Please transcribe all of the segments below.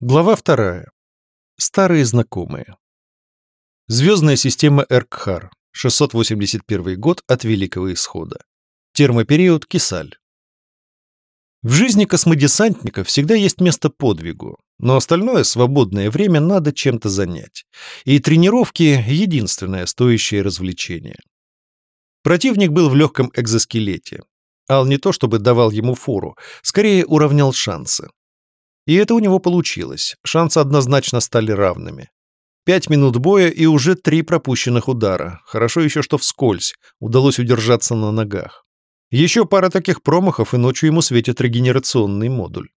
Глава вторая. Старые знакомые. Звездная система Эркхар. 681 год от Великого Исхода. Термопериод Кисаль. В жизни космодесантника всегда есть место подвигу, но остальное свободное время надо чем-то занять. И тренировки — единственное стоящее развлечение. Противник был в легком экзоскелете. Ал не то чтобы давал ему фору, скорее уравнял шансы. И это у него получилось. Шансы однозначно стали равными. Пять минут боя и уже три пропущенных удара. Хорошо еще, что вскользь. Удалось удержаться на ногах. Еще пара таких промахов, и ночью ему светит регенерационный модуль.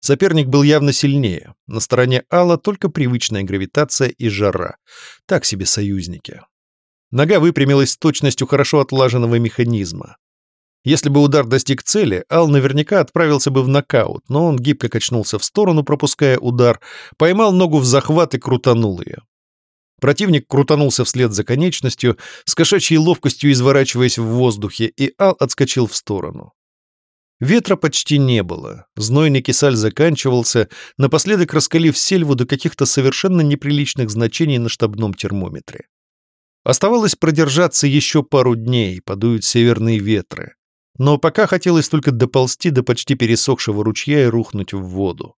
Соперник был явно сильнее. На стороне Алла только привычная гравитация и жара. Так себе союзники. Нога выпрямилась с точностью хорошо отлаженного механизма. Если бы удар достиг цели, Ал наверняка отправился бы в нокаут, но он гибко качнулся в сторону, пропуская удар, поймал ногу в захват и крутанул ее. Противник крутанулся вслед за конечностью, с кошачьей ловкостью изворачиваясь в воздухе, и Ал отскочил в сторону. Ветра почти не было, знойный кисаль заканчивался, напоследок раскалив сельву до каких-то совершенно неприличных значений на штабном термометре. Оставалось продержаться еще пару дней, подуют северные ветры но пока хотелось только доползти до почти пересохшего ручья и рухнуть в воду.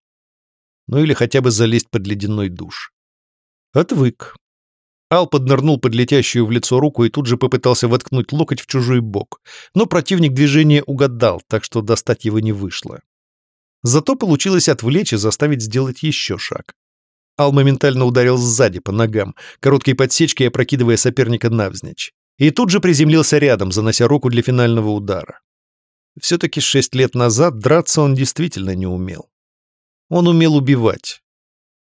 Ну или хотя бы залезть под ледяной душ. Отвык. Ал поднырнул под летящую в лицо руку и тут же попытался воткнуть локоть в чужой бок, но противник движение угадал, так что достать его не вышло. Зато получилось отвлечь и заставить сделать еще шаг. Ал моментально ударил сзади по ногам, короткой подсечкой опрокидывая соперника навзничь. И тут же приземлился рядом, занося руку для финального удара. Все-таки шесть лет назад драться он действительно не умел. Он умел убивать.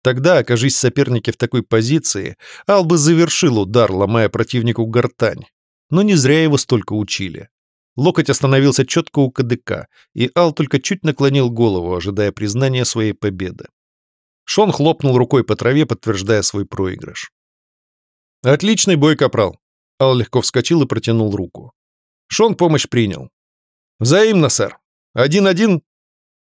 Тогда, окажись соперники в такой позиции, Ал бы завершил удар, ломая противнику гортань. Но не зря его столько учили. Локоть остановился четко у КДК, и Ал только чуть наклонил голову, ожидая признания своей победы. Шон хлопнул рукой по траве, подтверждая свой проигрыш. «Отличный бой, капрал!» Ал легко вскочил и протянул руку. Шон помощь принял. «Взаимно, сэр. Один-один?»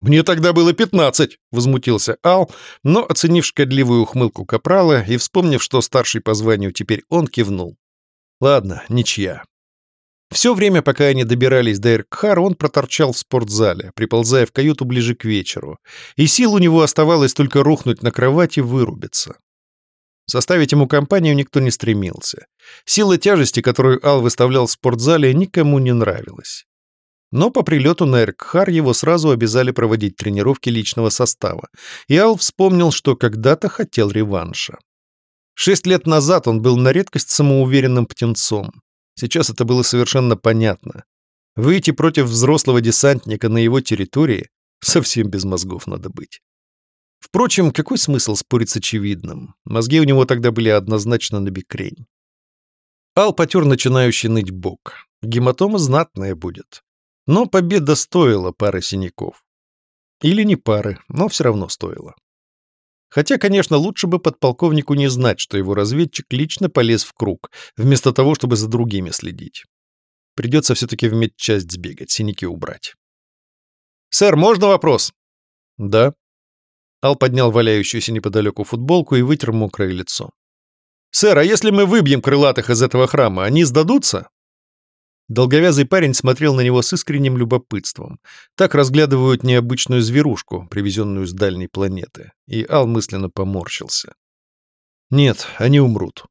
«Мне тогда было пятнадцать», — возмутился Ал, но, оценив шкодливую ухмылку Капрала и вспомнив, что старший по званию теперь он, кивнул. «Ладно, ничья». Все время, пока они добирались до Эркхар, он проторчал в спортзале, приползая в каюту ближе к вечеру, и сил у него оставалось только рухнуть на кровать и вырубиться. Составить ему компанию никто не стремился. Сила тяжести, которую Ал выставлял в спортзале, никому не нравилась. Но по прилету на Эркхар его сразу обязали проводить тренировки личного состава, и Ал вспомнил, что когда-то хотел реванша. Шесть лет назад он был на редкость самоуверенным птенцом. Сейчас это было совершенно понятно. Выйти против взрослого десантника на его территории совсем без мозгов надо быть. Впрочем, какой смысл спорить с очевидным? Мозги у него тогда были однозначно на бекрень. Ал потер начинающий ныть бок. Гематома знатная будет. Но победа стоила пары синяков. Или не пары, но все равно стоила. Хотя, конечно, лучше бы подполковнику не знать, что его разведчик лично полез в круг, вместо того, чтобы за другими следить. Придется все-таки в медчасть сбегать, синяки убрать. «Сэр, можно вопрос?» «Да». Ал поднял валяющуюся неподалеку футболку и вытер мокрое лицо. «Сэр, а если мы выбьем крылатых из этого храма, они сдадутся?» Долговязый парень смотрел на него с искренним любопытством. Так разглядывают необычную зверушку, привезенную с дальней планеты. И Ал мысленно поморщился. «Нет, они умрут».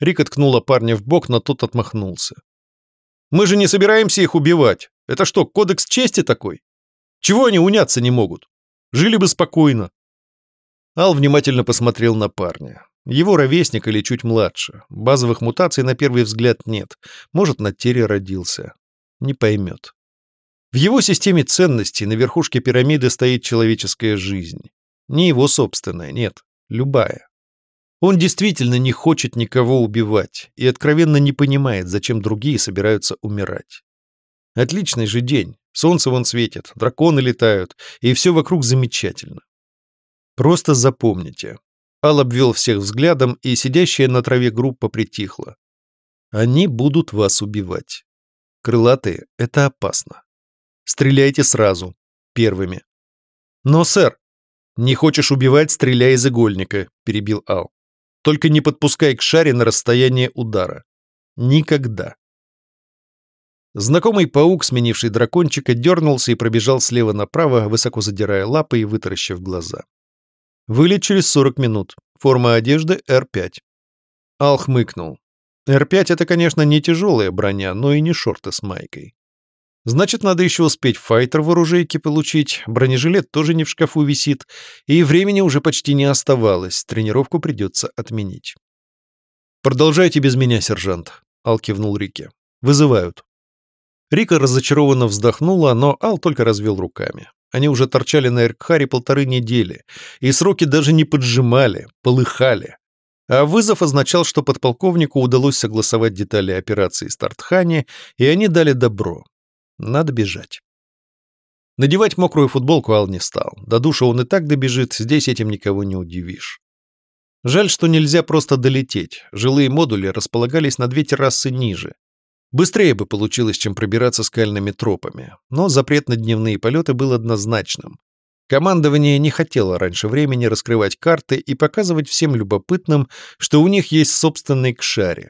Рик откнула парня в бок, но тот отмахнулся. «Мы же не собираемся их убивать. Это что, кодекс чести такой? Чего они уняться не могут? Жили бы спокойно». Ал внимательно посмотрел на парня. Его ровесник или чуть младше. Базовых мутаций на первый взгляд нет. Может, на тере родился. Не поймет. В его системе ценностей на верхушке пирамиды стоит человеческая жизнь. Не его собственная, нет. Любая. Он действительно не хочет никого убивать и откровенно не понимает, зачем другие собираются умирать. Отличный же день. Солнце вон светит, драконы летают, и все вокруг замечательно. Просто запомните, Ал обвел всех взглядом, и сидящая на траве группа притихла. Они будут вас убивать. Крылатые — это опасно. Стреляйте сразу, первыми. Но, сэр, «Не хочешь убивать, стреляй из игольника», — перебил Ал. «Только не подпускай к шаре на расстояние удара. Никогда». Знакомый паук, сменивший дракончика, дернулся и пробежал слева направо, высоко задирая лапы и вытаращив глаза. Вылет через 40 минут. Форма одежды R5. Ал хмыкнул. R5 — это, конечно, не тяжелая броня, но и не шорты с майкой. Значит, надо еще успеть файтер в оружейке получить, бронежилет тоже не в шкафу висит, и времени уже почти не оставалось, тренировку придется отменить. «Продолжайте без меня, сержант», — Ал кивнул Рике. «Вызывают». Рика разочарованно вздохнула, но Ал только развел руками. Они уже торчали на Эркхаре полторы недели, и сроки даже не поджимали, полыхали. А вызов означал, что подполковнику удалось согласовать детали операции Стартхани, и они дали добро. Надо бежать. Надевать мокрую футболку Ал не стал. До душа он и так добежит, здесь этим никого не удивишь. Жаль, что нельзя просто долететь. Жилые модули располагались на две террасы ниже. Быстрее бы получилось, чем пробираться скальными тропами. Но запрет на дневные полеты был однозначным. Командование не хотело раньше времени раскрывать карты и показывать всем любопытным, что у них есть собственный кшари.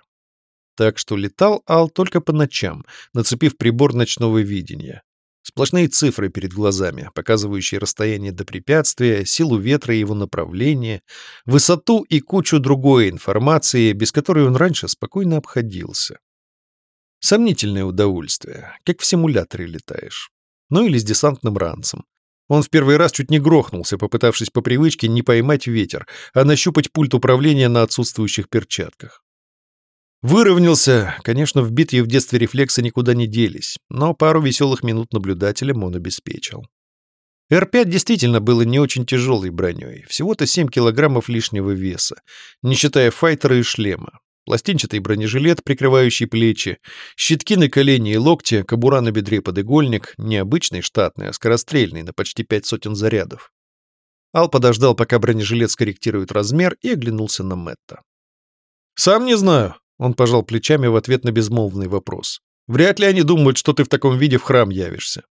Так что летал Ал только по ночам, нацепив прибор ночного видения. Сплошные цифры перед глазами, показывающие расстояние до препятствия, силу ветра и его направление, высоту и кучу другой информации, без которой он раньше спокойно обходился. Сомнительное удовольствие, как в симуляторе летаешь. Ну или с десантным ранцем. Он в первый раз чуть не грохнулся, попытавшись по привычке не поймать ветер, а нащупать пульт управления на отсутствующих перчатках. Выровнялся, конечно, вбитые в детстве рефлексы никуда не делись, но пару веселых минут наблюдателем он обеспечил. Р-5 действительно было не очень тяжелой броней, всего-то 7 килограммов лишнего веса, не считая файтера и шлема пластинчатый бронежилет, прикрывающий плечи, щитки на колени и локте, кобура на бедре под игольник, не обычный штатный, а скорострельный, на почти пять сотен зарядов. Ал подождал, пока бронежилет скорректирует размер, и оглянулся на Мэтта. «Сам не знаю», — он пожал плечами в ответ на безмолвный вопрос. «Вряд ли они думают, что ты в таком виде в храм явишься.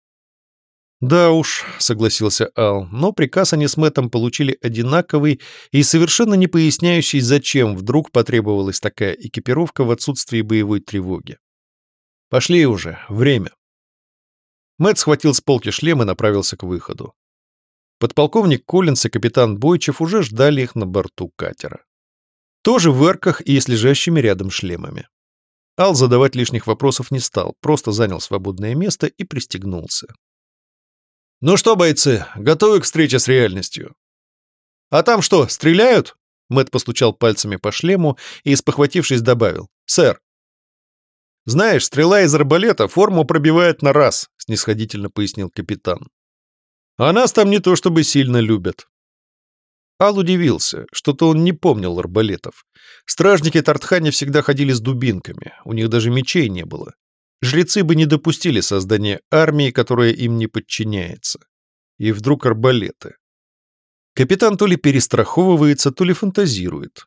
«Да уж», — согласился Ал, но приказ они с Мэттом получили одинаковый и совершенно не поясняющий, зачем вдруг потребовалась такая экипировка в отсутствии боевой тревоги. «Пошли уже, время». Мэтт схватил с полки шлем и направился к выходу. Подполковник Коллинс и капитан Бойчев уже ждали их на борту катера. Тоже в эрках и с лежащими рядом шлемами. Ал задавать лишних вопросов не стал, просто занял свободное место и пристегнулся. «Ну что, бойцы, готовы к встрече с реальностью?» «А там что, стреляют?» Мэт постучал пальцами по шлему и, спохватившись, добавил. «Сэр». «Знаешь, стрела из арбалета форму пробивает на раз», — снисходительно пояснил капитан. «А нас там не то чтобы сильно любят». Ал удивился, что-то он не помнил арбалетов. Стражники Тартхани всегда ходили с дубинками, у них даже мечей не было. Жрецы бы не допустили создания армии, которая им не подчиняется. И вдруг арбалеты. Капитан то ли перестраховывается, то ли фантазирует.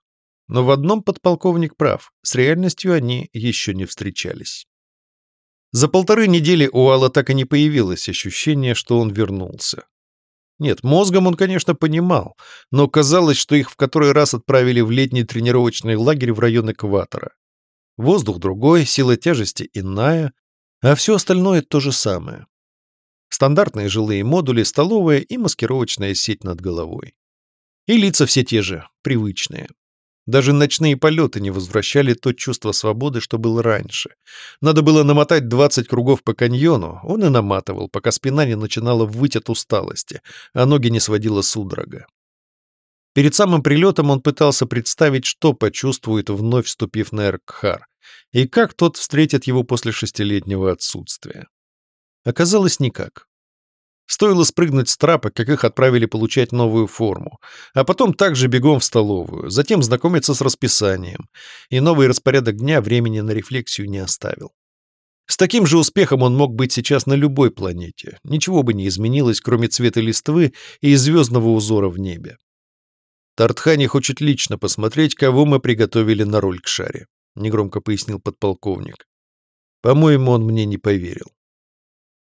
Но в одном подполковник прав, с реальностью они еще не встречались. За полторы недели у Алла так и не появилось ощущение, что он вернулся. Нет, мозгом он, конечно, понимал, но казалось, что их в который раз отправили в летний тренировочный лагерь в район экватора. Воздух другой, сила тяжести иная, а все остальное то же самое. Стандартные жилые модули, столовая и маскировочная сеть над головой. И лица все те же, привычные. Даже ночные полеты не возвращали то чувство свободы, что было раньше. Надо было намотать 20 кругов по каньону, он и наматывал, пока спина не начинала выть от усталости, а ноги не сводила судорога. Перед самым прилетом он пытался представить, что почувствует, вновь вступив на Эркхар, и как тот встретит его после шестилетнего отсутствия. Оказалось, никак. Стоило спрыгнуть с трапа, как их отправили получать новую форму, а потом также бегом в столовую, затем знакомиться с расписанием, и новый распорядок дня времени на рефлексию не оставил. С таким же успехом он мог быть сейчас на любой планете, ничего бы не изменилось, кроме цвета листвы и звездного узора в небе. Тартхани хочет лично посмотреть, кого мы приготовили на роль к шаре», — негромко пояснил подполковник. «По-моему, он мне не поверил».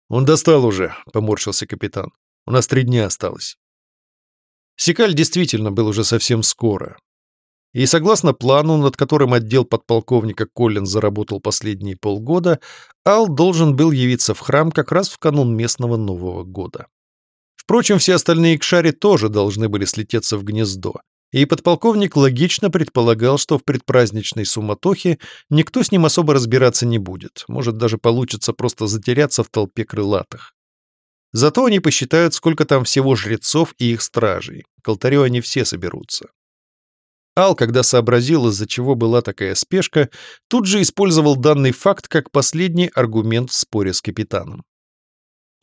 «Он достал уже», — поморщился капитан. «У нас три дня осталось». Сикаль действительно был уже совсем скоро. И согласно плану, над которым отдел подполковника Коллин заработал последние полгода, Ал должен был явиться в храм как раз в канун местного Нового года. Впрочем, все остальные кшари тоже должны были слететься в гнездо, и подполковник логично предполагал, что в предпраздничной суматохе никто с ним особо разбираться не будет, может даже получится просто затеряться в толпе крылатых. Зато они посчитают, сколько там всего жрецов и их стражей. К алтарю они все соберутся. Ал, когда сообразил, из-за чего была такая спешка, тут же использовал данный факт как последний аргумент в споре с капитаном.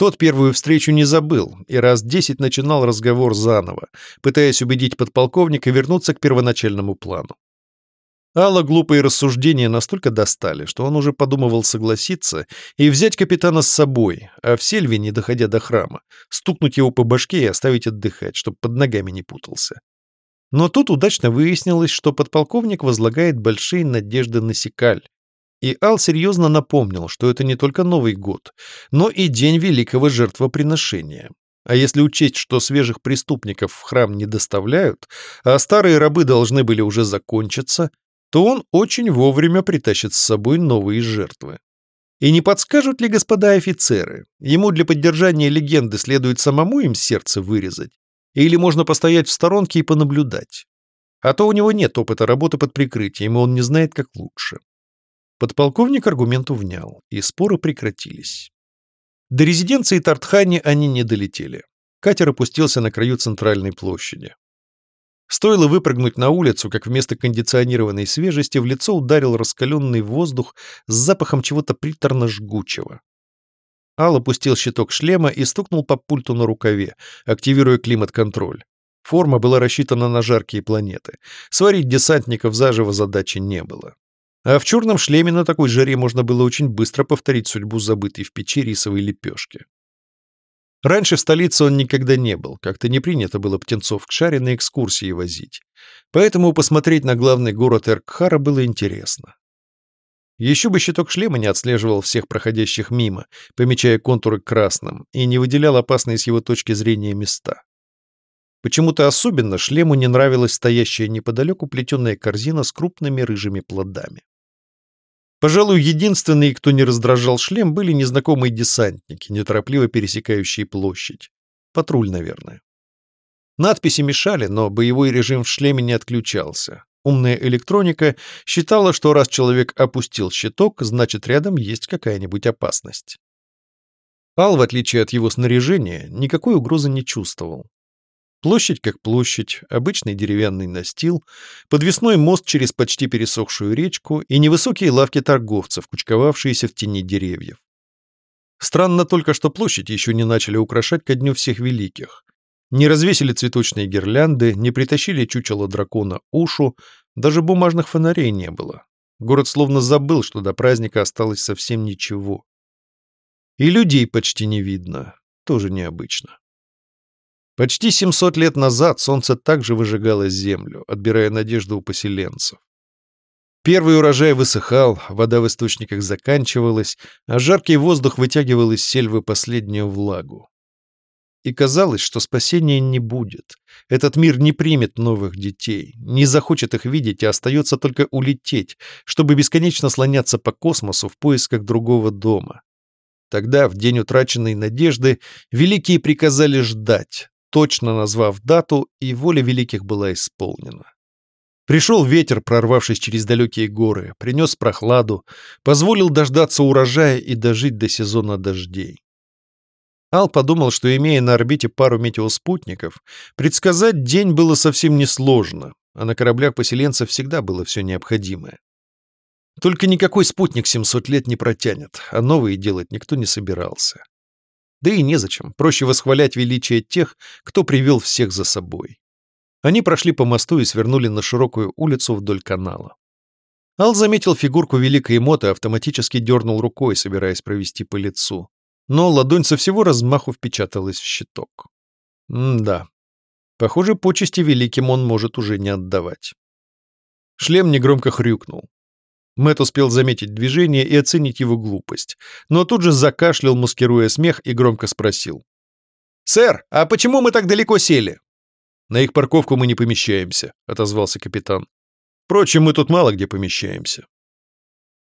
Тот первую встречу не забыл и раз десять начинал разговор заново, пытаясь убедить подполковника вернуться к первоначальному плану. Алла глупые рассуждения настолько достали, что он уже подумывал согласиться и взять капитана с собой, а в сельве, не доходя до храма, стукнуть его по башке и оставить отдыхать, чтобы под ногами не путался. Но тут удачно выяснилось, что подполковник возлагает большие надежды на Сикаль. И Ал серьезно напомнил, что это не только Новый год, но и день великого жертвоприношения. А если учесть, что свежих преступников в храм не доставляют, а старые рабы должны были уже закончиться, то он очень вовремя притащит с собой новые жертвы. И не подскажут ли господа офицеры, ему для поддержания легенды следует самому им сердце вырезать, или можно постоять в сторонке и понаблюдать. А то у него нет опыта работы под прикрытием, и он не знает, как лучше. Подполковник аргументу внял, и споры прекратились. До резиденции Тартхани они не долетели. Катер опустился на краю центральной площади. Стоило выпрыгнуть на улицу, как вместо кондиционированной свежести в лицо ударил раскаленный воздух с запахом чего-то приторно-жгучего. Ал опустил щиток шлема и стукнул по пульту на рукаве, активируя климат-контроль. Форма была рассчитана на жаркие планеты. Сварить десантников заживо задачи не было. А в черном шлеме на такой жаре можно было очень быстро повторить судьбу забытой в печи рисовой лепешки. Раньше в столице он никогда не был, как-то не принято было птенцов к шаре на экскурсии возить. Поэтому посмотреть на главный город Эркхара было интересно. Еще бы щиток шлема не отслеживал всех проходящих мимо, помечая контуры красным, и не выделял опасные с его точки зрения места. Почему-то особенно шлему не нравилась стоящая неподалеку плетеная корзина с крупными рыжими плодами. Пожалуй, единственные, кто не раздражал шлем, были незнакомые десантники, неторопливо пересекающие площадь. Патруль, наверное. Надписи мешали, но боевой режим в шлеме не отключался. Умная электроника считала, что раз человек опустил щиток, значит рядом есть какая-нибудь опасность. Ал, в отличие от его снаряжения, никакой угрозы не чувствовал. Площадь как площадь, обычный деревянный настил, подвесной мост через почти пересохшую речку и невысокие лавки торговцев, кучковавшиеся в тени деревьев. Странно только, что площадь еще не начали украшать ко дню всех великих, не развесили цветочные гирлянды, не притащили чучело дракона Ушу, даже бумажных фонарей не было. Город словно забыл, что до праздника осталось совсем ничего. И людей почти не видно, тоже необычно. Почти 700 лет назад солнце также выжигало землю, отбирая надежду у поселенцев. Первый урожай высыхал, вода в источниках заканчивалась, а жаркий воздух вытягивал из сельвы последнюю влагу. И казалось, что спасения не будет. Этот мир не примет новых детей, не захочет их видеть, а остается только улететь, чтобы бесконечно слоняться по космосу в поисках другого дома. Тогда, в день утраченной надежды, великие приказали ждать, точно назвав дату, и воля великих была исполнена. Пришел ветер, прорвавшись через далекие горы, принес прохладу, позволил дождаться урожая и дожить до сезона дождей. Ал подумал, что, имея на орбите пару метеоспутников, предсказать день было совсем несложно, а на кораблях поселенцев всегда было все необходимое. Только никакой спутник 700 лет не протянет, а новые делать никто не собирался. Да и незачем, проще восхвалять величие тех, кто привел всех за собой. Они прошли по мосту и свернули на широкую улицу вдоль канала. Ал заметил фигурку великой моты и автоматически дернул рукой, собираясь провести по лицу но ладонь со всего размаху впечаталась в щиток. М-да. Похоже, почести великим он может уже не отдавать. Шлем негромко хрюкнул. Мэт успел заметить движение и оценить его глупость, но тут же закашлял, маскируя смех, и громко спросил. «Сэр, а почему мы так далеко сели?» На их парковку мы не помещаемся», — отозвался капитан. «Впрочем, мы тут мало где помещаемся».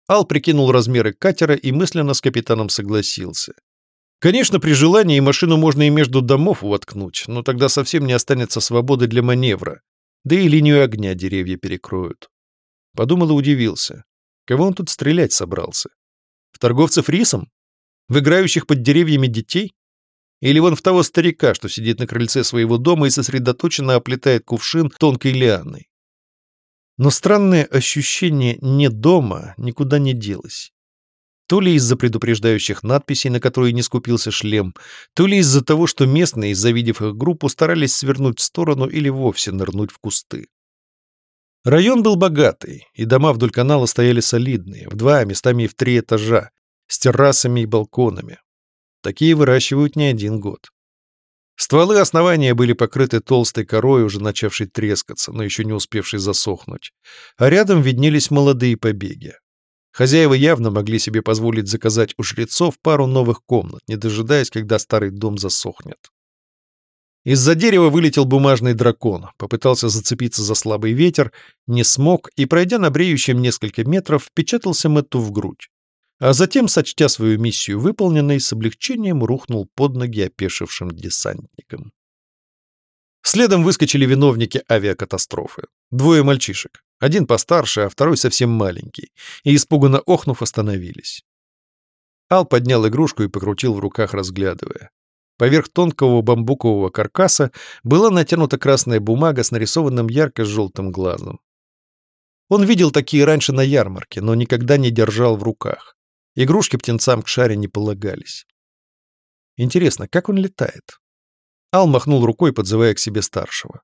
Ал прикинул размеры катера и мысленно с капитаном согласился. Конечно, при желании машину можно и между домов воткнуть, но тогда совсем не останется свободы для маневра, да и линию огня деревья перекроют. Подумал и удивился. Кого он тут стрелять собрался? В торговцев рисом? В играющих под деревьями детей? Или вон в того старика, что сидит на крыльце своего дома и сосредоточенно оплетает кувшин тонкой лианой? Но странное ощущение «не дома» никуда не делось. То ли из-за предупреждающих надписей, на которые не скупился шлем, то ли из-за того, что местные, завидев их группу, старались свернуть в сторону или вовсе нырнуть в кусты. Район был богатый, и дома вдоль канала стояли солидные, в два, местами и в три этажа, с террасами и балконами. Такие выращивают не один год. Стволы основания были покрыты толстой корой, уже начавшей трескаться, но еще не успевшей засохнуть, а рядом виднелись молодые побеги. Хозяева явно могли себе позволить заказать у жрецов пару новых комнат, не дожидаясь, когда старый дом засохнет. Из-за дерева вылетел бумажный дракон, попытался зацепиться за слабый ветер, не смог и, пройдя на бреющем несколько метров, впечатался Мэтту в грудь а затем, сочтя свою миссию выполненной, с облегчением рухнул под ноги опешившим десантникам. Следом выскочили виновники авиакатастрофы. Двое мальчишек. Один постарше, а второй совсем маленький. И, испуганно охнув, остановились. Ал поднял игрушку и покрутил в руках, разглядывая. Поверх тонкого бамбукового каркаса была натянута красная бумага с нарисованным ярко-желтым глазом. Он видел такие раньше на ярмарке, но никогда не держал в руках. Игрушки птенцам к шаре не полагались. Интересно, как он летает? Ал махнул рукой, подзывая к себе старшего.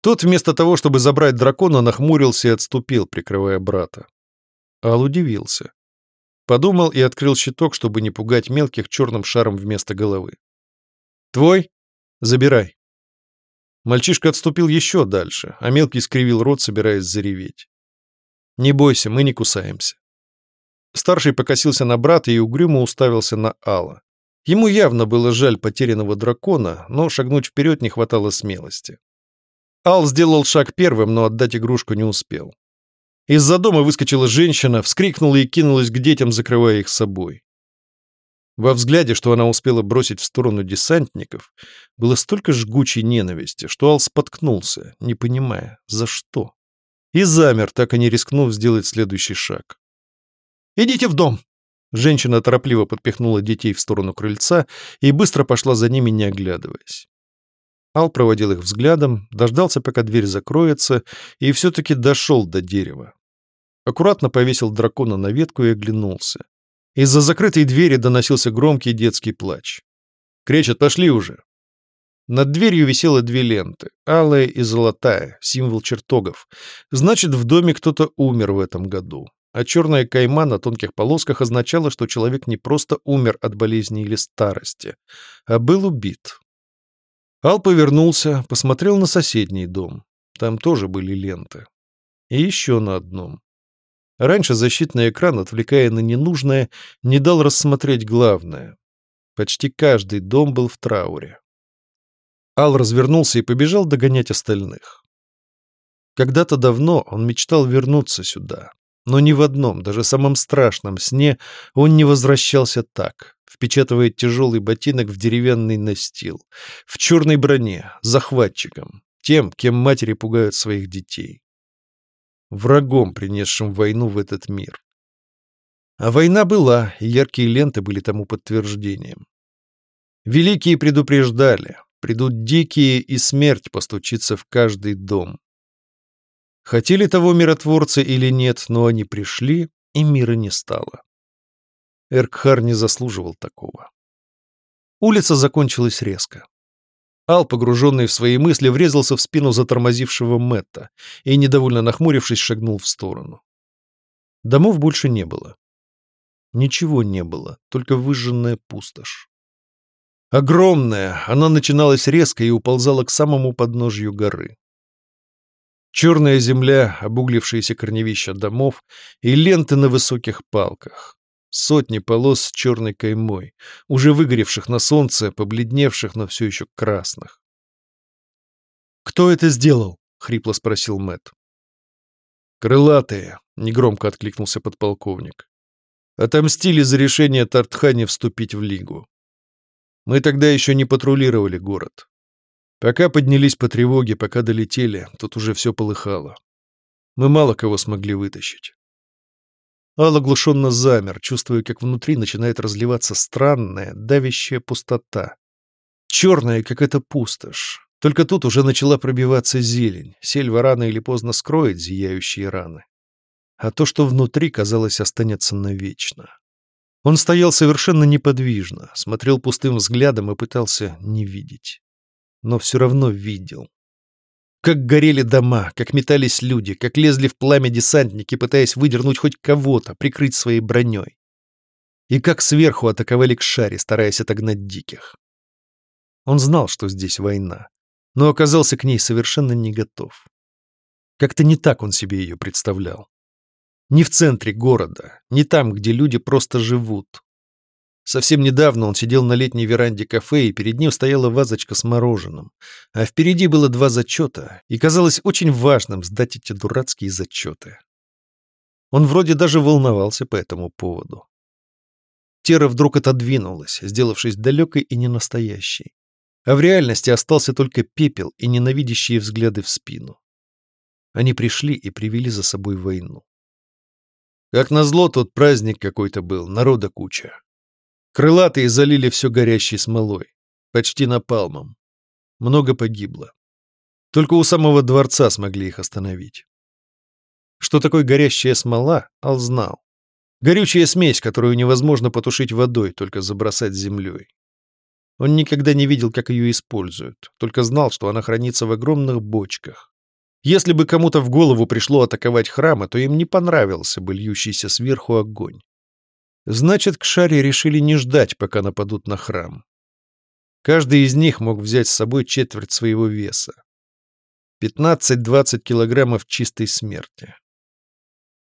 Тот вместо того, чтобы забрать дракона, нахмурился и отступил, прикрывая брата. Ал удивился. Подумал и открыл щиток, чтобы не пугать мелких черным шаром вместо головы. «Твой? Забирай». Мальчишка отступил еще дальше, а мелкий скривил рот, собираясь зареветь. «Не бойся, мы не кусаемся». Старший покосился на брата и угрюмо уставился на Алла. Ему явно было жаль потерянного дракона, но шагнуть вперед не хватало смелости. Ал сделал шаг первым, но отдать игрушку не успел. Из-за дома выскочила женщина, вскрикнула и кинулась к детям, закрывая их собой. Во взгляде, что она успела бросить в сторону десантников, было столько жгучей ненависти, что Ал споткнулся, не понимая, за что. И замер, так и не рискнув сделать следующий шаг. «Идите в дом!» Женщина торопливо подпихнула детей в сторону крыльца и быстро пошла за ними, не оглядываясь. Ал проводил их взглядом, дождался, пока дверь закроется, и все-таки дошел до дерева. Аккуратно повесил дракона на ветку и оглянулся. Из-за закрытой двери доносился громкий детский плач. Кречет, пошли уже!» Над дверью висело две ленты, алая и золотая, символ чертогов. Значит, в доме кто-то умер в этом году а черная кайма на тонких полосках означала, что человек не просто умер от болезни или старости, а был убит. Ал повернулся, посмотрел на соседний дом. Там тоже были ленты. И еще на одном. Раньше защитный экран, отвлекая на ненужное, не дал рассмотреть главное. Почти каждый дом был в трауре. Ал развернулся и побежал догонять остальных. Когда-то давно он мечтал вернуться сюда, но ни в одном, даже самом страшном сне он не возвращался так, впечатывая тяжелый ботинок в деревянный настил, в черной броне, захватчиком, тем, кем матери пугают своих детей. Врагом, принесшим войну в этот мир. А война была, и яркие ленты были тому подтверждением. Великие предупреждали, придут дикие, и смерть постучится в каждый дом. Хотели того миротворцы или нет, но они пришли, и мира не стало. Эркхар не заслуживал такого. Улица закончилась резко. Ал, погруженный в свои мысли, врезался в спину затормозившего Мэтта и, недовольно нахмурившись, шагнул в сторону. Домов больше не было. Ничего не было, только выжженная пустошь. Огромная, она начиналась резко и уползала к самому подножью горы. Черная земля, обуглившиеся корневища домов и ленты на высоких палках. Сотни полос с черной каймой, уже выгоревших на солнце, побледневших, но все еще красных. «Кто это сделал?» — хрипло спросил Мэт. «Крылатые», — негромко откликнулся подполковник. «Отомстили за решение Тартхани вступить в Лигу. Мы тогда еще не патрулировали город. Пока поднялись по тревоге, пока долетели, тут уже все полыхало. Мы мало кого смогли вытащить. Ал оглушенно замер, чувствуя, как внутри начинает разливаться странная, давящая пустота. Черная, как эта пустошь. Только тут уже начала пробиваться зелень. Сельва рано или поздно скроет зияющие раны. А то, что внутри, казалось, останется навечно. Он стоял совершенно неподвижно, смотрел пустым взглядом и пытался не видеть. Но все равно видел. Как горели дома, как метались люди, как лезли в пламя десантники, пытаясь выдернуть хоть кого-то, прикрыть своей броней. И как сверху атаковали к шаре, стараясь отогнать диких. Он знал, что здесь война, но оказался к ней совершенно не готов. Как-то не так он себе ее представлял. Не в центре города, не там, где люди просто живут, Совсем недавно он сидел на летней веранде кафе, и перед ним стояла вазочка с мороженым. А впереди было два зачета, и казалось очень важным сдать эти дурацкие зачеты. Он вроде даже волновался по этому поводу. Тера вдруг отодвинулась, сделавшись далекой и ненастоящей. А в реальности остался только пепел и ненавидящие взгляды в спину. Они пришли и привели за собой войну. Как назло, тот праздник какой-то был, народа куча. Крылатые залили все горящей смолой. Почти напалмом. Много погибло. Только у самого дворца смогли их остановить. Что такое горящая смола, Ал знал. Горючая смесь, которую невозможно потушить водой, только забросать землей. Он никогда не видел, как ее используют, только знал, что она хранится в огромных бочках. Если бы кому-то в голову пришло атаковать храмы, то им не понравился бы льющийся сверху огонь. Значит, к шаре решили не ждать, пока нападут на храм. Каждый из них мог взять с собой четверть своего веса. 15-20 килограммов чистой смерти.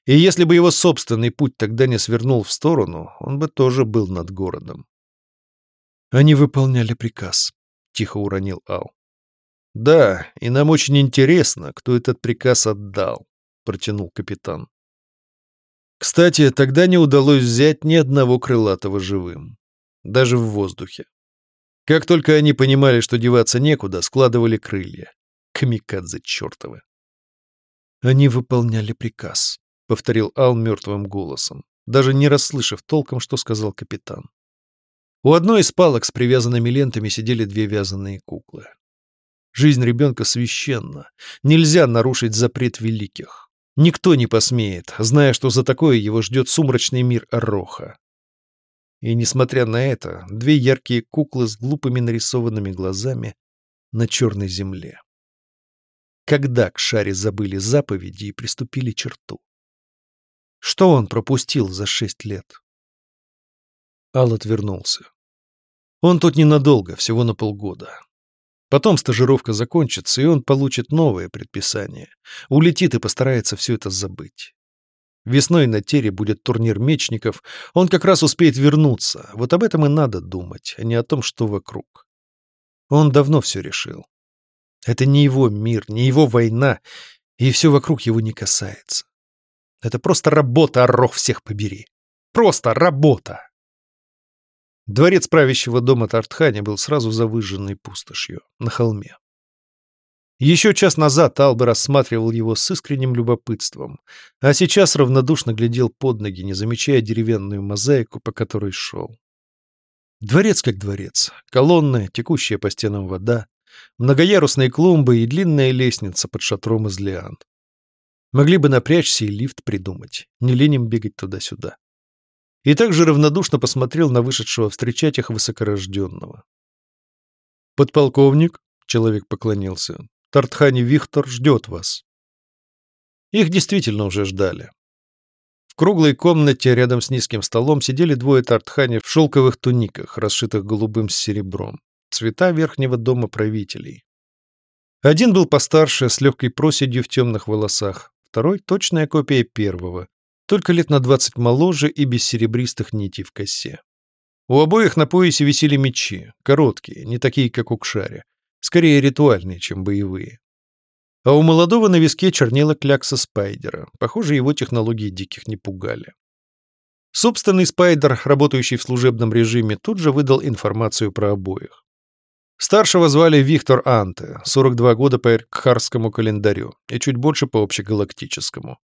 И если бы его собственный путь тогда не свернул в сторону, он бы тоже был над городом. Они выполняли приказ, — тихо уронил Ал. Да, и нам очень интересно, кто этот приказ отдал, — протянул капитан. Кстати, тогда не удалось взять ни одного крылатого живым. Даже в воздухе. Как только они понимали, что деваться некуда, складывали крылья. Камикадзе чертовы. Они выполняли приказ, — повторил Ал мертвым голосом, даже не расслышав толком, что сказал капитан. У одной из палок с привязанными лентами сидели две вязаные куклы. Жизнь ребенка священна. Нельзя нарушить запрет великих. Никто не посмеет, зная, что за такое его ждет сумрачный мир Ороха. И, несмотря на это, две яркие куклы с глупыми нарисованными глазами на черной земле. Когда к Шаре забыли заповеди и приступили черту? Что он пропустил за шесть лет? Ал отвернулся. Он тут ненадолго, всего на полгода. Потом стажировка закончится, и он получит новое предписание. Улетит и постарается все это забыть. Весной на Тере будет турнир мечников, он как раз успеет вернуться. Вот об этом и надо думать, а не о том, что вокруг. Он давно все решил. Это не его мир, не его война, и все вокруг его не касается. Это просто работа, Орох всех побери. Просто работа. Дворец правящего дома Тартхани был сразу за выжженной пустошью, на холме. Еще час назад Алба рассматривал его с искренним любопытством, а сейчас равнодушно глядел под ноги, не замечая деревянную мозаику, по которой шел. Дворец как дворец. Колонны, текущая по стенам вода, многоярусные клумбы и длинная лестница под шатром из лиан. Могли бы напрячься и лифт придумать, не леним бегать туда-сюда и также равнодушно посмотрел на вышедшего встречать их высокорожденного. «Подполковник», — человек поклонился, — «Тартхани Вихтор ждет вас». Их действительно уже ждали. В круглой комнате рядом с низким столом сидели двое Тартхани в шелковых туниках, расшитых голубым с серебром, цвета верхнего дома правителей. Один был постарше, с легкой проседью в темных волосах, второй — точная копия первого, только лет на двадцать моложе и без серебристых нитей в косе. У обоих на поясе висели мечи, короткие, не такие, как у Кшари, скорее ритуальные, чем боевые, А у молодого на виске чернела клякса спайдера. Похоже, его технологии диких не пугали. Собственный спайдер, работающий в служебном режиме, тут же выдал информацию про обоих. Старшего звали Виктор Анте, 42 года по Эркхарскому календарю и чуть больше по общегалактическому.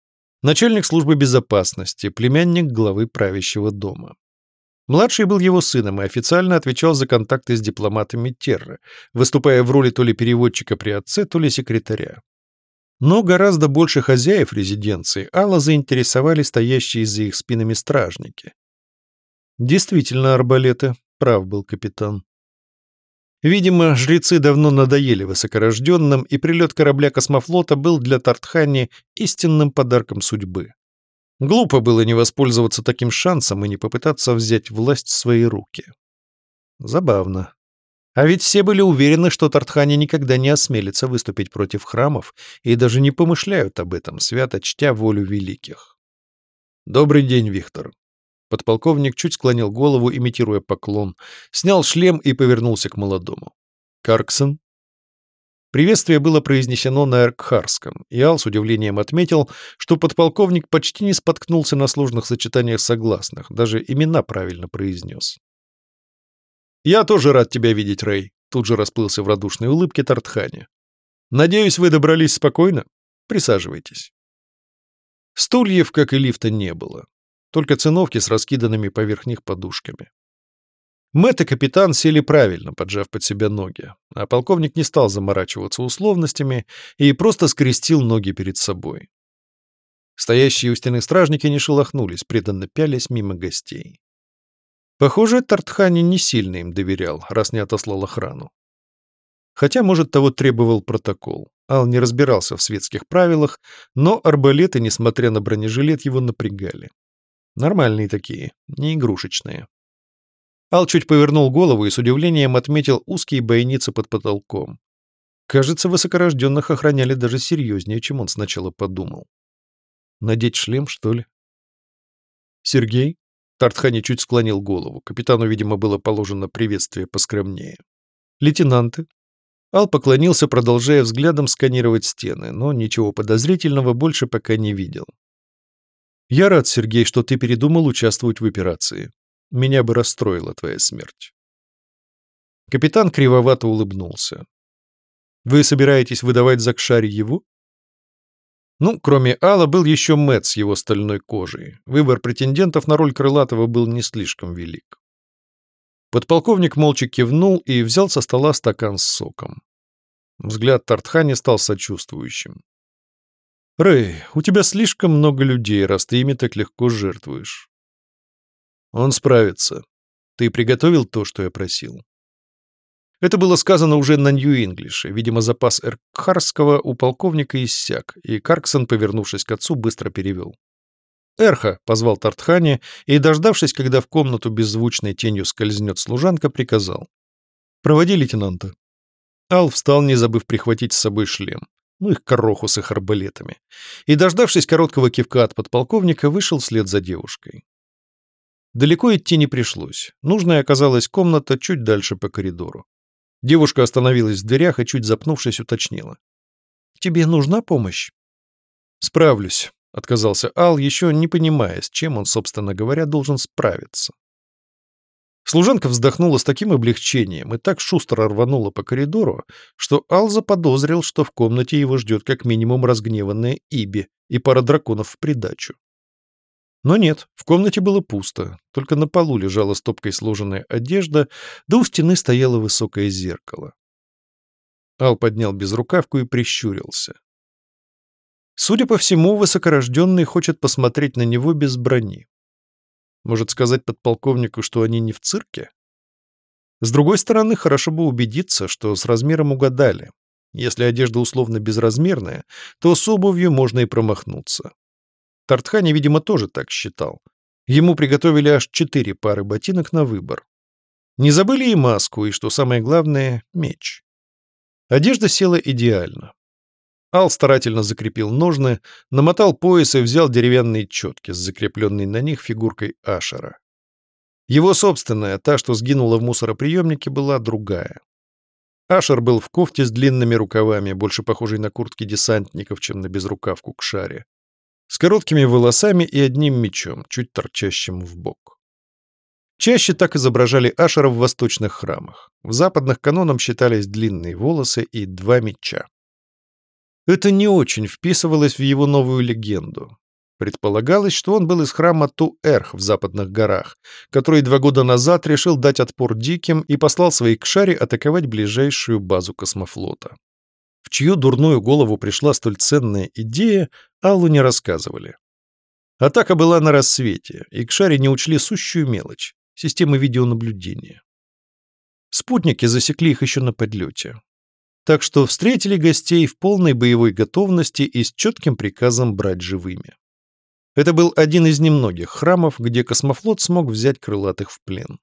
Начальник службы безопасности, племянник главы правящего дома. Младший был его сыном и официально отвечал за контакты с дипломатами Терры, выступая в роли то ли переводчика при отце, то ли секретаря. Но гораздо больше хозяев резиденции Алла заинтересовали стоящие за их спинами стражники. Действительно, арбалеты, прав был капитан. Видимо, жрецы давно надоели высокорожденным, и прилет корабля космофлота был для Тартхани истинным подарком судьбы. Глупо было не воспользоваться таким шансом и не попытаться взять власть в свои руки. Забавно. А ведь все были уверены, что Тартхани никогда не осмелится выступить против храмов и даже не помышляют об этом, свято чтя волю великих. «Добрый день, Виктор». Подполковник чуть склонил голову, имитируя поклон, снял шлем и повернулся к молодому. «Карксон?» Приветствие было произнесено на Эркхарском, и Ал с удивлением отметил, что подполковник почти не споткнулся на сложных сочетаниях согласных, даже имена правильно произнес. «Я тоже рад тебя видеть, Рэй», — тут же расплылся в радушной улыбке Тартхани. «Надеюсь, вы добрались спокойно? Присаживайтесь». Стульев, как и лифта, не было. Только циновки с раскиданными поверх них подушками. Мэтт и капитан сели правильно, поджав под себя ноги, а полковник не стал заморачиваться условностями и просто скрестил ноги перед собой. Стоящие у стены стражники не шелохнулись, преданно пялись мимо гостей. Похоже, Тартхани не сильно им доверял, раз не отослал охрану. Хотя, может, того требовал протокол. Ал не разбирался в светских правилах, но арбалеты, несмотря на бронежилет, его напрягали. Нормальные такие, не игрушечные. Ал чуть повернул голову и с удивлением отметил узкие бойницы под потолком. Кажется, высокорожденных охраняли даже серьезнее, чем он сначала подумал. Надеть шлем, что ли? Сергей? Тартхани чуть склонил голову. Капитану, видимо, было положено приветствие поскромнее. «Лейтенанты?» Ал поклонился, продолжая взглядом сканировать стены, но ничего подозрительного больше пока не видел. «Я рад, Сергей, что ты передумал участвовать в операции. Меня бы расстроила твоя смерть». Капитан кривовато улыбнулся. «Вы собираетесь выдавать Закшари его?» Ну, кроме Алла, был еще Мэтт с его стальной кожей. Выбор претендентов на роль Крылатого был не слишком велик. Подполковник молча кивнул и взял со стола стакан с соком. Взгляд Тартхани стал сочувствующим. «Рэй, у тебя слишком много людей, раз ты ими так легко жертвуешь». «Он справится. Ты приготовил то, что я просил?» Это было сказано уже на Нью-Инглише. Видимо, запас Эркхарского у полковника иссяк, и Карксон, повернувшись к отцу, быстро перевел. «Эрха!» — позвал Тартхани, и, дождавшись, когда в комнату беззвучной тенью скользнет служанка, приказал. «Проводи лейтенанта». Ал встал, не забыв прихватить с собой шлем. Ну их короху с их арбалетами. И, дождавшись короткого кивка от подполковника, вышел вслед за девушкой. Далеко идти не пришлось. Нужная оказалась комната чуть дальше по коридору. Девушка остановилась в дверях и, чуть запнувшись, уточнила. «Тебе нужна помощь?» «Справлюсь», — отказался Ал, еще не понимая, с чем он, собственно говоря, должен справиться. Служанка вздохнула с таким облегчением и так шустро рванула по коридору, что Ал заподозрил, что в комнате его ждет как минимум разгневанная Иби и пара драконов в придачу. Но нет, в комнате было пусто, только на полу лежала стопкой сложенная одежда, да у стены стояло высокое зеркало. Ал поднял безрукавку и прищурился. Судя по всему, высокорожденный хочет посмотреть на него без брони. Может сказать подполковнику, что они не в цирке? С другой стороны, хорошо бы убедиться, что с размером угадали. Если одежда условно безразмерная, то с обувью можно и промахнуться. Тартхани, видимо, тоже так считал. Ему приготовили аж четыре пары ботинок на выбор. Не забыли и маску, и, что самое главное, меч. Одежда села идеально. Ал старательно закрепил ножны, намотал пояс и взял деревянные четки с закрепленной на них фигуркой Ашера. Его собственная, та, что сгинула в мусороприемнике, была другая. Ашер был в кофте с длинными рукавами, больше похожей на куртки десантников, чем на безрукавку к шаре. С короткими волосами и одним мечом, чуть торчащим в бок. Чаще так изображали Ашера в восточных храмах. В западных канонам считались длинные волосы и два меча. Это не очень вписывалось в его новую легенду. Предполагалось, что он был из храма Ту-Эрх в западных горах, который два года назад решил дать отпор диким и послал своих к шаре атаковать ближайшую базу космофлота. В чью дурную голову пришла столь ценная идея, Аллу не рассказывали. Атака была на рассвете, и к шаре не учли сущую мелочь — системы видеонаблюдения. Спутники засекли их еще на подлете. Так что встретили гостей в полной боевой готовности и с четким приказом брать живыми. Это был один из немногих храмов, где космофлот смог взять крылатых в плен.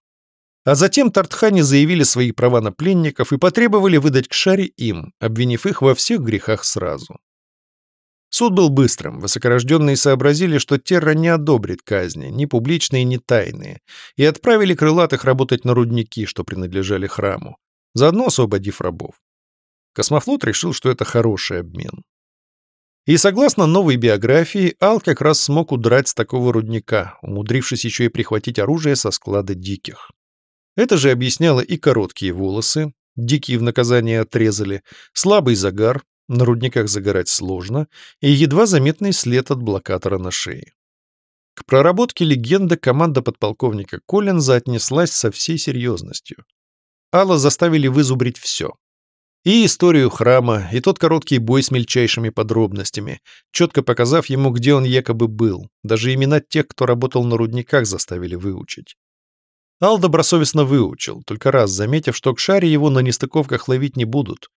А затем Тартхани заявили свои права на пленников и потребовали выдать к шаре им, обвинив их во всех грехах сразу. Суд был быстрым, высокорожденные сообразили, что Терра не одобрит казни, ни публичные, ни тайные, и отправили крылатых работать на рудники, что принадлежали храму, заодно освободив рабов. Космофлот решил, что это хороший обмен. И согласно новой биографии, Ал как раз смог удрать с такого рудника, умудрившись еще и прихватить оружие со склада диких. Это же объясняло и короткие волосы, дикие в наказание отрезали, слабый загар, на рудниках загорать сложно, и едва заметный след от блокатора на шее. К проработке легенды команда подполковника Коллинза отнеслась со всей серьезностью. Алла заставили вызубрить все. И историю храма, и тот короткий бой с мельчайшими подробностями, четко показав ему, где он якобы был. Даже имена тех, кто работал на рудниках, заставили выучить. Ал добросовестно выучил, только раз заметив, что к шаре его на нестыковках ловить не будут.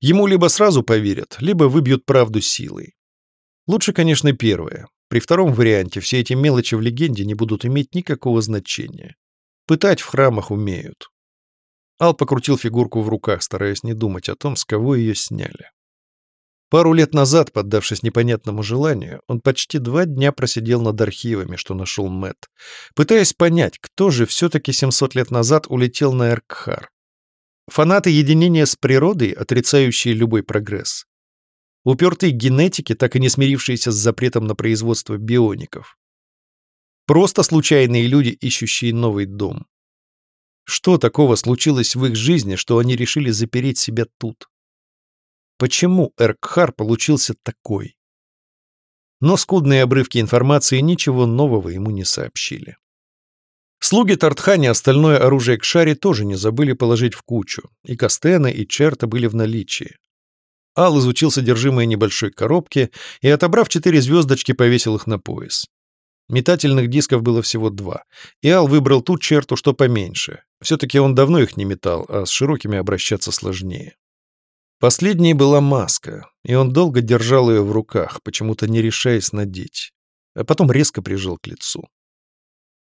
Ему либо сразу поверят, либо выбьют правду силой. Лучше, конечно, первое. При втором варианте все эти мелочи в легенде не будут иметь никакого значения. Пытать в храмах умеют. Ал покрутил фигурку в руках, стараясь не думать о том, с кого ее сняли. Пару лет назад, поддавшись непонятному желанию, он почти два дня просидел над архивами, что нашел Мэт, пытаясь понять, кто же все-таки 700 лет назад улетел на Эркхар. Фанаты единения с природой, отрицающие любой прогресс. Упертые генетики, так и не смирившиеся с запретом на производство биоников. Просто случайные люди, ищущие новый дом. Что такого случилось в их жизни, что они решили запереть себя тут? Почему Эркхар получился такой? Но скудные обрывки информации ничего нового ему не сообщили. Слуги Тартхани остальное оружие к шаре тоже не забыли положить в кучу, и Кастена, и Черта были в наличии. Ал изучил содержимое небольшой коробки и, отобрав четыре звездочки, повесил их на пояс. Метательных дисков было всего два, и Ал выбрал ту черту, что поменьше. Все-таки он давно их не метал, а с широкими обращаться сложнее. Последней была маска, и он долго держал ее в руках, почему-то не решаясь надеть, а потом резко прижал к лицу.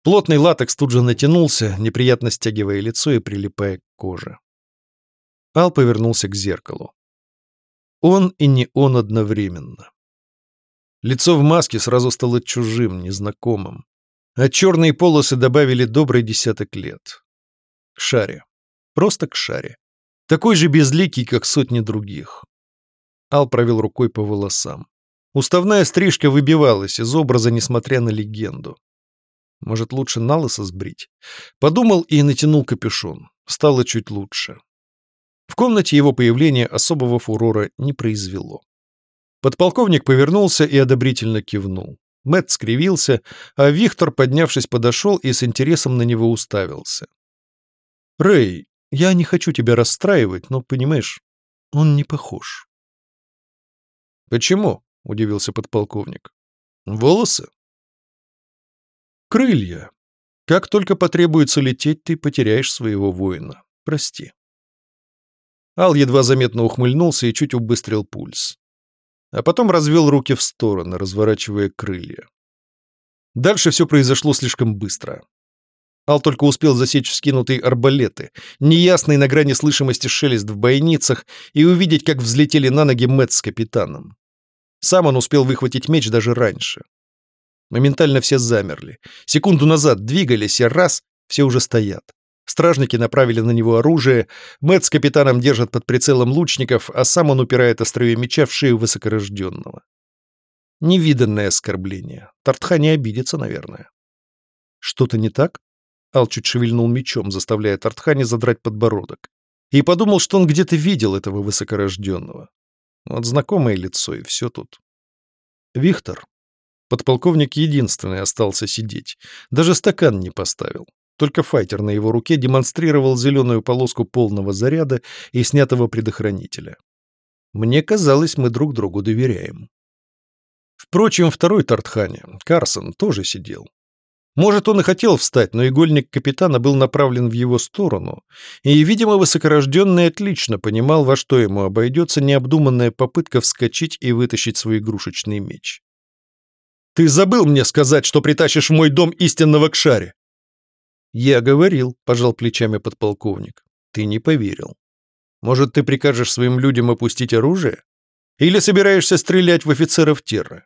Плотный латекс тут же натянулся, неприятно стягивая лицо и прилипая к коже. Ал повернулся к зеркалу. Он и не он одновременно. Лицо в маске сразу стало чужим, незнакомым. А черные полосы добавили добрый десяток лет. К шаре. Просто к шаре. Такой же безликий, как сотни других. Ал провел рукой по волосам. Уставная стрижка выбивалась из образа, несмотря на легенду. Может, лучше налысо сбрить? Подумал и натянул капюшон. Стало чуть лучше. В комнате его появление особого фурора не произвело. Подполковник повернулся и одобрительно кивнул. Мэт скривился, а Виктор, поднявшись, подошел и с интересом на него уставился. «Рэй, я не хочу тебя расстраивать, но, понимаешь, он не похож». «Почему?» — удивился подполковник. «Волосы?» «Крылья. Как только потребуется лететь, ты потеряешь своего воина. Прости». Ал едва заметно ухмыльнулся и чуть убыстрил пульс а потом развел руки в стороны, разворачивая крылья. Дальше все произошло слишком быстро. Ал только успел засечь скинутые арбалеты, неясный на грани слышимости шелест в бойницах и увидеть, как взлетели на ноги Мэтт с капитаном. Сам он успел выхватить меч даже раньше. Моментально все замерли. Секунду назад двигались, и раз — все уже стоят. Стражники направили на него оружие, Мэтт с капитаном держат под прицелом лучников, а сам он упирает острие меча в шею высокорожденного. Невиданное оскорбление. Тартха не обидится, наверное. Что-то не так? Ал чуть шевельнул мечом, заставляя Тартхани задрать подбородок. И подумал, что он где-то видел этого высокорожденного. Вот знакомое лицо, и все тут. Виктор. Подполковник единственный остался сидеть. Даже стакан не поставил. Только файтер на его руке демонстрировал зеленую полоску полного заряда и снятого предохранителя. Мне казалось, мы друг другу доверяем. Впрочем, второй Тартхане, Карсон, тоже сидел. Может, он и хотел встать, но игольник капитана был направлен в его сторону, и, видимо, высокорожденный отлично понимал, во что ему обойдется необдуманная попытка вскочить и вытащить свой игрушечный меч. «Ты забыл мне сказать, что притащишь в мой дом истинного кшари!» «Я говорил», — пожал плечами подполковник. «Ты не поверил. Может, ты прикажешь своим людям опустить оружие? Или собираешься стрелять в офицеров Терры?»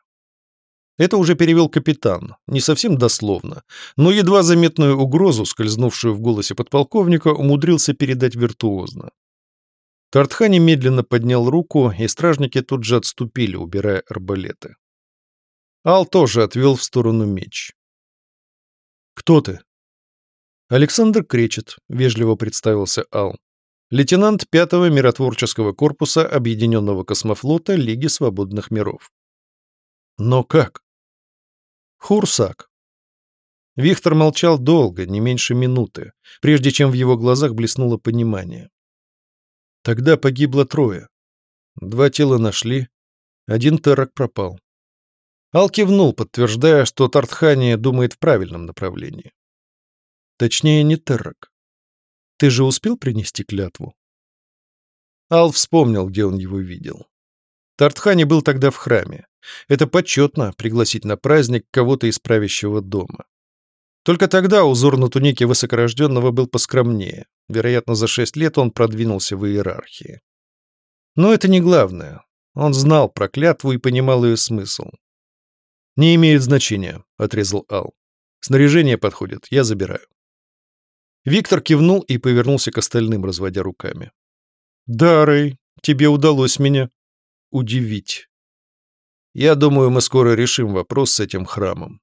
Это уже перевел капитан, не совсем дословно, но едва заметную угрозу, скользнувшую в голосе подполковника, умудрился передать виртуозно. Тартхани медленно поднял руку, и стражники тут же отступили, убирая арбалеты. Ал тоже отвел в сторону меч. «Кто ты?» «Александр Кречет», — вежливо представился Ал. «Лейтенант пятого миротворческого корпуса Объединенного космофлота Лиги свободных миров». «Но как?» Хурсак. Виктор молчал долго, не меньше минуты, прежде чем в его глазах блеснуло понимание. Тогда погибло трое. Два тела нашли, один террак пропал. Ал кивнул, подтверждая, что Тартхания думает в правильном направлении. Точнее, не террак. Ты же успел принести клятву? Ал вспомнил, где он его видел. Тартхани был тогда в храме. Это почетно — пригласить на праздник кого-то из правящего дома. Только тогда узор на тунике высокорожденного был поскромнее. Вероятно, за шесть лет он продвинулся в иерархии. Но это не главное. Он знал про клятву и понимал ее смысл. «Не имеет значения», — отрезал Ал. «Снаряжение подходит, я забираю». Виктор кивнул и повернулся к остальным, разводя руками. «Да, Рэй, тебе удалось меня удивить. Я думаю, мы скоро решим вопрос с этим храмом.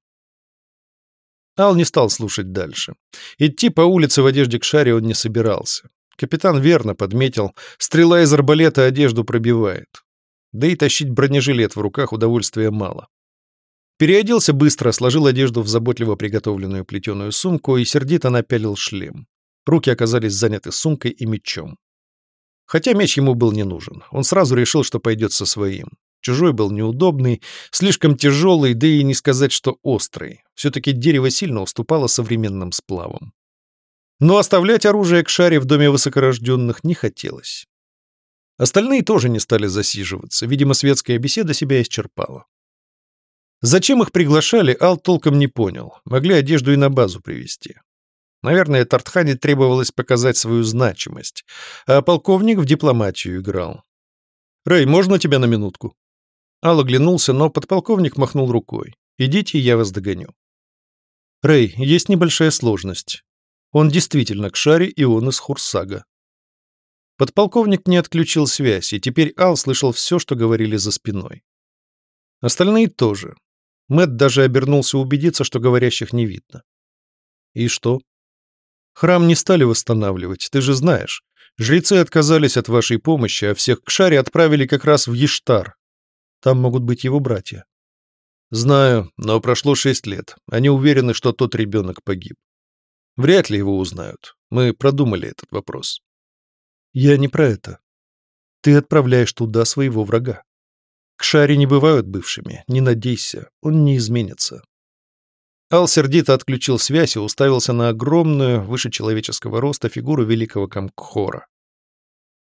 Ал не стал слушать дальше. Идти по улице в одежде к шаре он не собирался. Капитан верно подметил, стрела из арбалета одежду пробивает. Да и тащить бронежилет в руках удовольствия мало. Переоделся быстро, сложил одежду в заботливо приготовленную плетеную сумку и сердито напялил шлем. Руки оказались заняты сумкой и мечом. Хотя меч ему был не нужен. Он сразу решил, что пойдет со своим. Чужой был неудобный, слишком тяжелый, да и не сказать, что острый. Все-таки дерево сильно уступало современным сплавам. Но оставлять оружие к шаре в доме высокорожденных не хотелось. Остальные тоже не стали засиживаться, видимо, светская беседа себя исчерпала. Зачем их приглашали, Ал толком не понял. Могли одежду и на базу привезти. Наверное, Тартхане требовалось показать свою значимость, а полковник в дипломатию играл. «Рэй, можно тебя на минутку?» Ал оглянулся, но подполковник махнул рукой. «Идите, я вас догоню». «Рэй, есть небольшая сложность. Он действительно к шаре, и он из Хурсага». Подполковник не отключил связь, и теперь Ал слышал все, что говорили за спиной. Остальные тоже. Мэт даже обернулся убедиться, что говорящих не видно. «И что?» «Храм не стали восстанавливать, ты же знаешь. Жрецы отказались от вашей помощи, а всех к шаре отправили как раз в Ештар, там могут быть его братья. Знаю, но прошло шесть лет. Они уверены, что тот ребенок погиб. Вряд ли его узнают. Мы продумали этот вопрос. Я не про это. Ты отправляешь туда своего врага. К шаре не бывают бывшими, не надейся, он не изменится. Ал сердито отключил связь и уставился на огромную, выше человеческого роста фигуру великого Камкхора.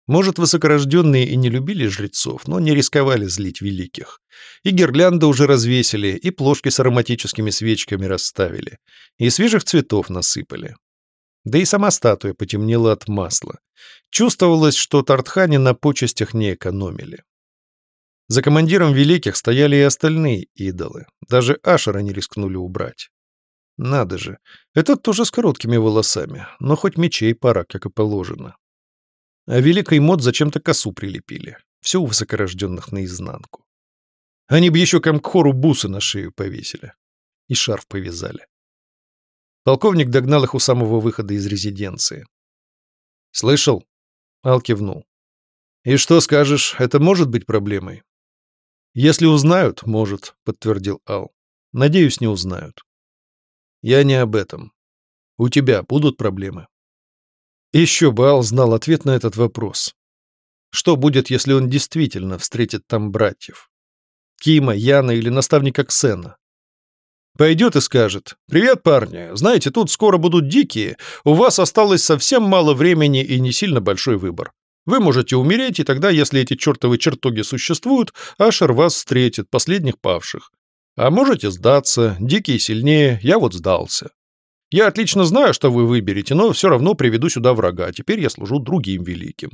Может, высокорожденные и не любили жрецов, но не рисковали злить великих. И гирлянды уже развесили, и плошки с ароматическими свечками расставили, и свежих цветов насыпали. Да и сама статуя потемнела от масла. Чувствовалось, что Тартхани на почестях не экономили. За командиром великих стояли и остальные идолы. Даже Ашера не рискнули убрать. Надо же, этот тоже с короткими волосами, но хоть мечей пара, как и положено. А великий мод зачем-то косу прилепили. Все у высокорожденных наизнанку. Они бы еще Камкхору бусы на шею повесили. И шарф повязали. Полковник догнал их у самого выхода из резиденции. «Слышал?» Ал кивнул. «И что скажешь, это может быть проблемой?» «Если узнают, может», — подтвердил Ал. «Надеюсь, не узнают». «Я не об этом. У тебя будут проблемы?» Еще бы Ал знал ответ на этот вопрос. Что будет, если он действительно встретит там братьев? Кима, Яна или наставника Ксена? Пойдет и скажет, «Привет, парни, знаете, тут скоро будут дикие, у вас осталось совсем мало времени и не сильно большой выбор. Вы можете умереть, и тогда, если эти чертовы чертоги существуют, Ашер вас встретит, последних павших. А можете сдаться, дикие сильнее, я вот сдался. Я отлично знаю, что вы выберете, но все равно приведу сюда врага, а теперь я служу другим великим.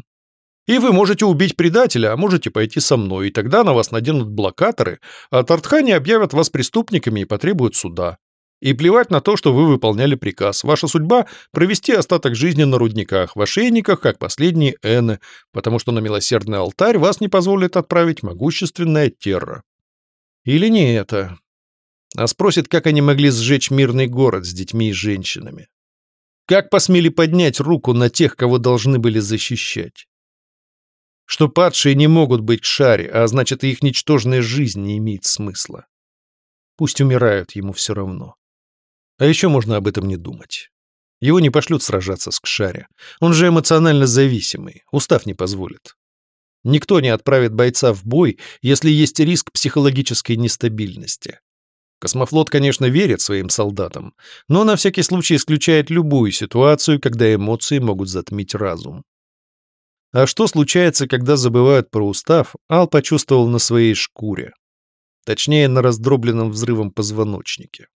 И вы можете убить предателя, а можете пойти со мной, и тогда на вас наденут блокаторы, а Тартхани объявят вас преступниками и потребуют суда. И плевать на то, что вы выполняли приказ. Ваша судьба — провести остаток жизни на рудниках, в ошейниках, как последние эны, потому что на милосердный алтарь вас не позволит отправить могущественная терра. Или не это. А спросит, как они могли сжечь мирный город с детьми и женщинами. Как посмели поднять руку на тех, кого должны были защищать? что падшие не могут быть шаре, а значит, и их ничтожная жизнь не имеет смысла. Пусть умирают, ему все равно. А еще можно об этом не думать. Его не пошлют сражаться с Кшаре. Он же эмоционально зависимый, устав не позволит. Никто не отправит бойца в бой, если есть риск психологической нестабильности. Космофлот, конечно, верит своим солдатам, но на всякий случай исключает любую ситуацию, когда эмоции могут затмить разум. А что случается, когда забывают про устав, Ал почувствовал на своей шкуре. Точнее, на раздробленном взрывом позвоночнике.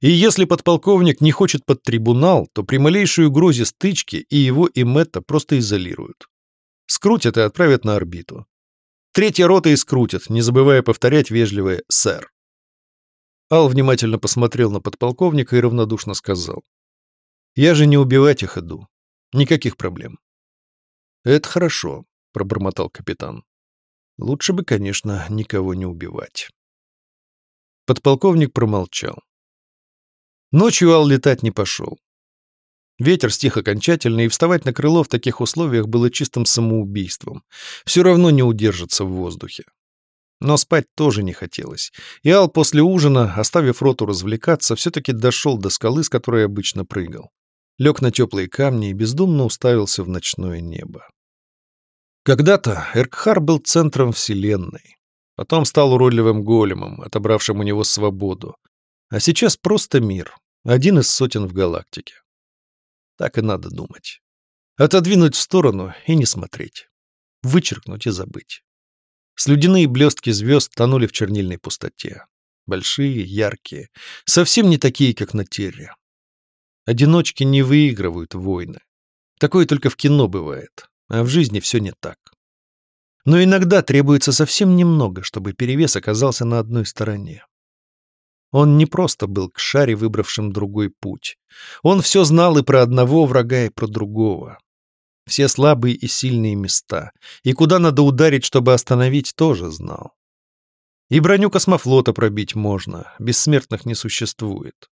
И если подполковник не хочет под трибунал, то при малейшей угрозе стычки и его, и Мэтта просто изолируют. Скрутят и отправят на орбиту. Третья рота и скрутят, не забывая повторять вежливое «сэр». Ал внимательно посмотрел на подполковника и равнодушно сказал. «Я же не убивать их иду. Никаких проблем. «Это хорошо», — пробормотал капитан. «Лучше бы, конечно, никого не убивать». Подполковник промолчал. Ночью Ал летать не пошел. Ветер стих окончательно, и вставать на крыло в таких условиях было чистым самоубийством. Все равно не удержится в воздухе. Но спать тоже не хотелось. И Ал после ужина, оставив роту развлекаться, все-таки дошел до скалы, с которой обычно прыгал. Лег на теплые камни и бездумно уставился в ночное небо. Когда-то Эркхар был центром Вселенной. Потом стал уродливым големом, отобравшим у него свободу. А сейчас просто мир, один из сотен в галактике. Так и надо думать. Отодвинуть в сторону и не смотреть. Вычеркнуть и забыть. Слюдяные блестки звезд тонули в чернильной пустоте. Большие, яркие, совсем не такие, как на Терре. Одиночки не выигрывают войны. Такое только в кино бывает. А в жизни все не так. Но иногда требуется совсем немного, чтобы перевес оказался на одной стороне. Он не просто был к шаре, выбравшим другой путь. Он все знал и про одного врага, и про другого. Все слабые и сильные места. И куда надо ударить, чтобы остановить, тоже знал. И броню космофлота пробить можно, бессмертных не существует.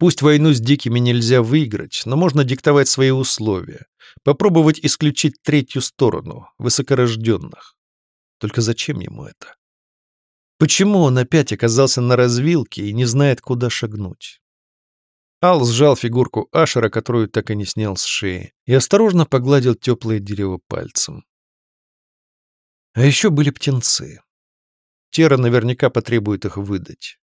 Пусть войну с дикими нельзя выиграть, но можно диктовать свои условия, попробовать исключить третью сторону, высокорожденных. Только зачем ему это? Почему он опять оказался на развилке и не знает, куда шагнуть? Ал сжал фигурку Ашера, которую так и не снял с шеи, и осторожно погладил теплое дерево пальцем. А еще были птенцы. Тера наверняка потребует их выдать.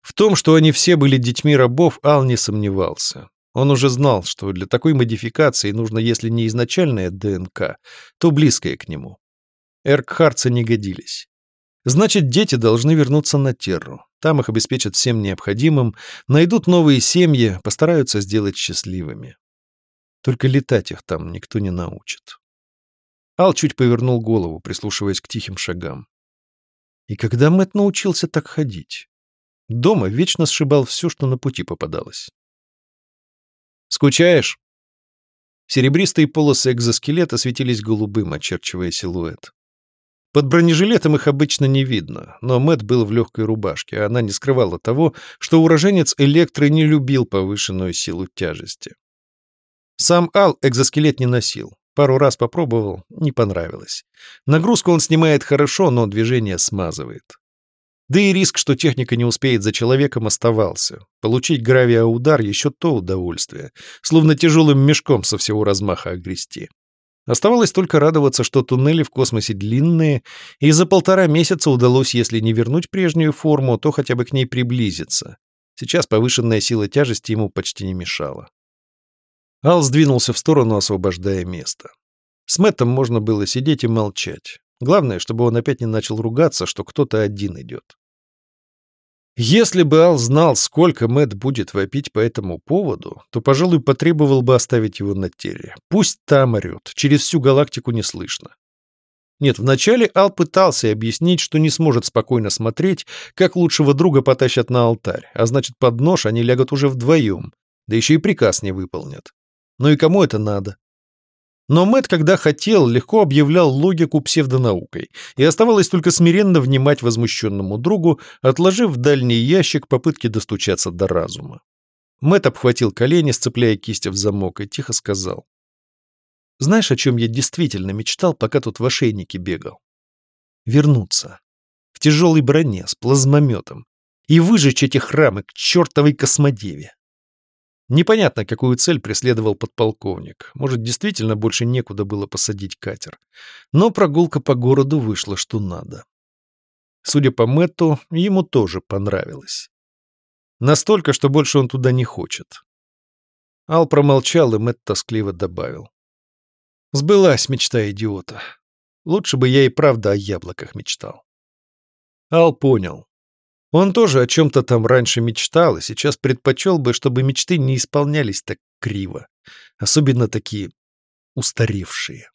В том, что они все были детьми рабов, Ал не сомневался. Он уже знал, что для такой модификации нужно, если не изначальная ДНК, то близкое к нему. Эркхарца не годились. Значит, дети должны вернуться на Терру. Там их обеспечат всем необходимым, найдут новые семьи, постараются сделать счастливыми. Только летать их там никто не научит. Ал чуть повернул голову, прислушиваясь к тихим шагам. И когда Мэтт научился так ходить? Дома вечно сшибал все, что на пути попадалось. «Скучаешь?» Серебристые полосы экзоскелета светились голубым, очерчивая силуэт. Под бронежилетом их обычно не видно, но Мэт был в легкой рубашке, а она не скрывала того, что уроженец Электры не любил повышенную силу тяжести. Сам Ал экзоскелет не носил. Пару раз попробовал, не понравилось. Нагрузку он снимает хорошо, но движение смазывает. Да и риск, что техника не успеет за человеком, оставался. Получить гравиаудар — еще то удовольствие. Словно тяжелым мешком со всего размаха огрести. Оставалось только радоваться, что туннели в космосе длинные, и за полтора месяца удалось, если не вернуть прежнюю форму, то хотя бы к ней приблизиться. Сейчас повышенная сила тяжести ему почти не мешала. Ал сдвинулся в сторону, освобождая место. С Мэттом можно было сидеть и молчать. Главное, чтобы он опять не начал ругаться, что кто-то один идет. Если бы Ал знал, сколько Мэт будет вопить по этому поводу, то, пожалуй, потребовал бы оставить его на теле. Пусть там орет, через всю галактику не слышно. Нет, вначале Ал пытался объяснить, что не сможет спокойно смотреть, как лучшего друга потащат на алтарь, а значит, под нож они лягут уже вдвоем, да еще и приказ не выполнят. Ну и кому это надо? Но Мэт, когда хотел, легко объявлял логику псевдонаукой, и оставалось только смиренно внимать возмущенному другу, отложив в дальний ящик попытки достучаться до разума. Мэт обхватил колени, сцепляя кисти в замок, и тихо сказал. «Знаешь, о чем я действительно мечтал, пока тут в ошейнике бегал? Вернуться. В тяжелой броне, с плазмометом. И выжечь эти храмы к чертовой космодеве. Непонятно, какую цель преследовал подполковник. Может, действительно больше некуда было посадить катер. Но прогулка по городу вышла что надо. Судя по Мэтту, ему тоже понравилось. Настолько, что больше он туда не хочет. Ал промолчал, и Мэтт тоскливо добавил. «Сбылась мечта идиота. Лучше бы я и правда о яблоках мечтал». Ал понял. Он тоже о чем-то там раньше мечтал, и сейчас предпочел бы, чтобы мечты не исполнялись так криво. Особенно такие устаревшие.